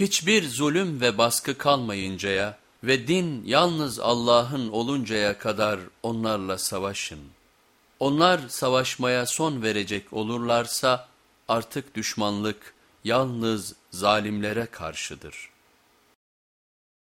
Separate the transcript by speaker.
Speaker 1: Hiçbir zulüm ve baskı kalmayıncaya ve din yalnız Allah'ın oluncaya kadar onlarla savaşın. Onlar savaşmaya son verecek olurlarsa artık düşmanlık yalnız zalimlere karşıdır.''